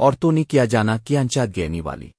اور تو نہیں کیا جانا کیا انچاد گینی والی۔